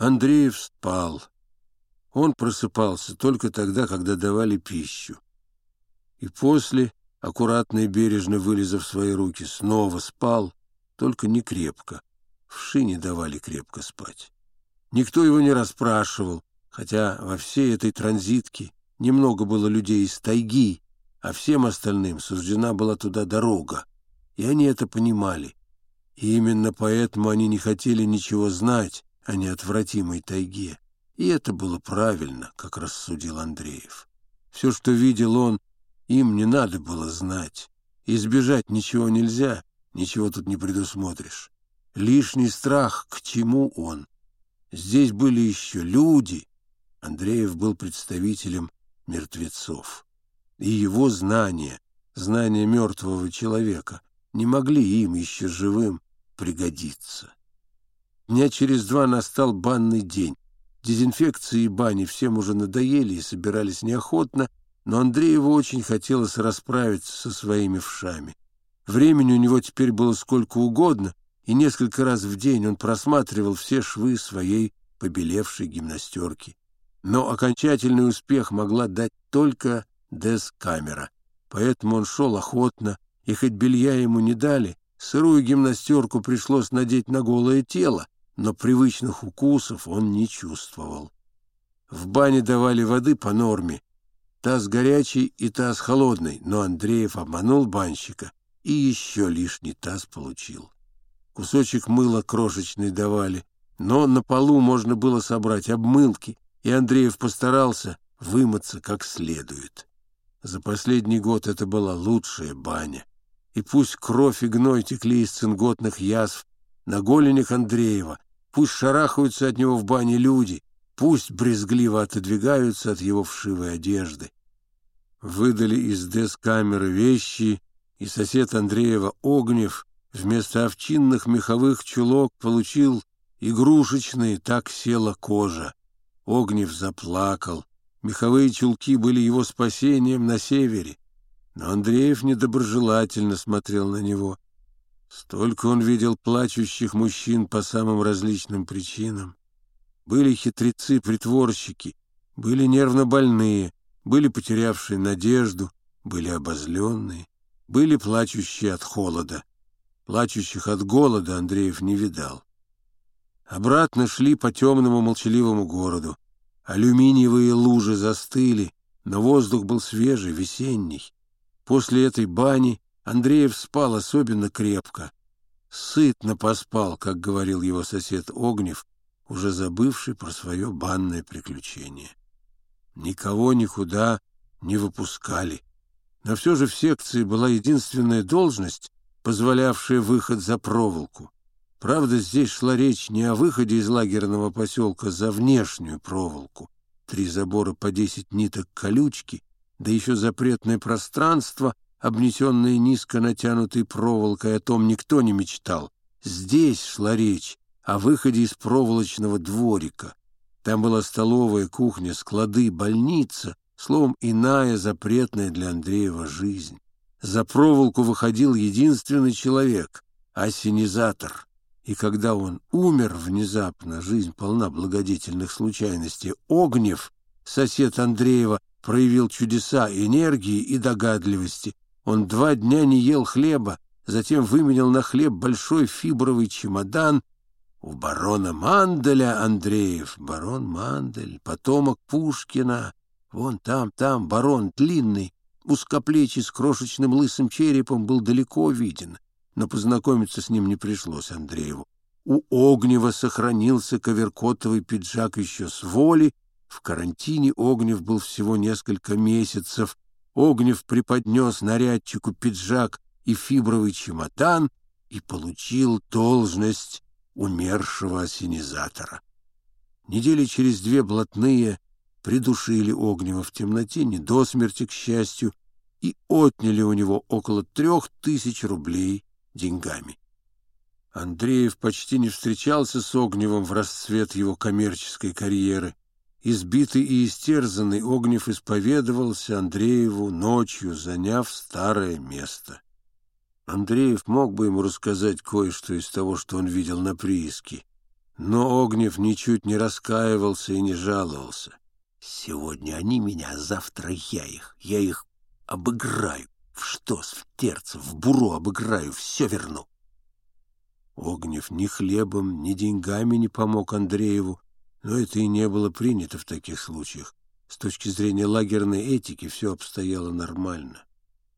Андреев спал. Он просыпался только тогда, когда давали пищу. И после, аккуратно и бережно вылезав свои руки, снова спал, только не крепко. В шине давали крепко спать. Никто его не расспрашивал, хотя во всей этой транзитке немного было людей из тайги, а всем остальным суждена была туда дорога, и они это понимали. И именно поэтому они не хотели ничего знать о неотвратимой тайге. И это было правильно, как рассудил Андреев. Все, что видел он, им не надо было знать. Избежать ничего нельзя, ничего тут не предусмотришь. Лишний страх, к чему он? Здесь были еще люди. Андреев был представителем мертвецов. И его знания, знания мертвого человека, не могли им еще живым пригодиться. Дня через два настал банный день. Дезинфекции и бани всем уже надоели и собирались неохотно, но Андрееву очень хотелось расправиться со своими вшами. Времени у него теперь было сколько угодно, и несколько раз в день он просматривал все швы своей побелевшей гимнастерки. Но окончательный успех могла дать только дес-камера, поэтому он шел охотно, и хоть белья ему не дали, сырую гимнастерку пришлось надеть на голое тело, но привычных укусов он не чувствовал. В бане давали воды по норме, таз горячий и таз холодный, но Андреев обманул банщика и еще лишний таз получил. Кусочек мыла крошечный давали, но на полу можно было собрать обмылки, и Андреев постарался вымыться как следует. За последний год это была лучшая баня. И пусть кровь и гной текли из цинготных язв на голенях Андреева, пусть шарахаются от него в бане люди, пусть брезгливо отодвигаются от его вшивой одежды. Выдали из дес-камеры вещи, и сосед Андреева Огнев вместо овчинных меховых чулок получил игрушечные, так села кожа. Огнев заплакал. Меховые чулки были его спасением на севере. Но Андреев недоброжелательно смотрел на него. Столько он видел плачущих мужчин по самым различным причинам. Были хитрецы-притворщики, были нервно больные, были потерявшие надежду, были обозленные, были плачущие от холода. Плачущих от голода Андреев не видал. Обратно шли по темному молчаливому городу. Алюминиевые лужи застыли, но воздух был свежий, весенний. После этой бани Андреев спал особенно крепко. Сытно поспал, как говорил его сосед Огнев, уже забывший про свое банное приключение. Никого никуда не выпускали. Но все же в секции была единственная должность, позволявшая выход за проволоку. Правда, здесь шла речь не о выходе из лагерного поселка за внешнюю проволоку. Три забора по десять ниток колючки, да еще запретное пространство, обнесенное низко натянутой проволокой, о том никто не мечтал. Здесь шла речь о выходе из проволочного дворика. Там была столовая, кухня, склады, больница, словом, иная запретная для Андреева жизнь. За проволоку выходил единственный человек — осенизатор. И когда он умер внезапно, жизнь полна благодетельных случайностей, Огнев, сосед Андреева, проявил чудеса энергии и догадливости. Он два дня не ел хлеба, затем выменял на хлеб большой фибровый чемодан у барона Манделя Андреев. Барон Мандель, потомок Пушкина. Вон там, там барон длинный, узкоплечий с крошечным лысым черепом был далеко виден, но познакомиться с ним не пришлось Андрееву. У Огнева сохранился коверкотовый пиджак еще с воли, в карантине Огнев был всего несколько месяцев. Огнев преподнес нарядчику пиджак и фибровый чемодан и получил должность умершего осенизатора. Недели через две блатные придушили Огнева в темноте, не до смерти, к счастью, и отняли у него около трех тысяч рублей деньгами. Андреев почти не встречался с Огневым в расцвет его коммерческой карьеры. Избитый и истерзанный Огнев исповедовался Андрееву ночью, заняв старое место. Андреев мог бы ему рассказать кое-что из того, что он видел на прииске, Но Огнев ничуть не раскаивался и не жаловался. «Сегодня они меня, завтра я их. Я их обыграю. В штос, в терц, в буру обыграю, все верну». Огнев ни хлебом, ни деньгами не помог Андрееву, но это и не было принято в таких случаях. С точки зрения лагерной этики все обстояло нормально.